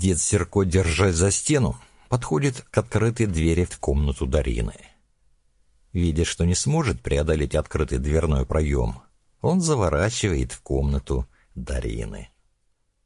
Дед Серко, держась за стену, подходит к открытой двери в комнату Дарины. Видя, что не сможет преодолеть открытый дверной проем, он заворачивает в комнату Дарины.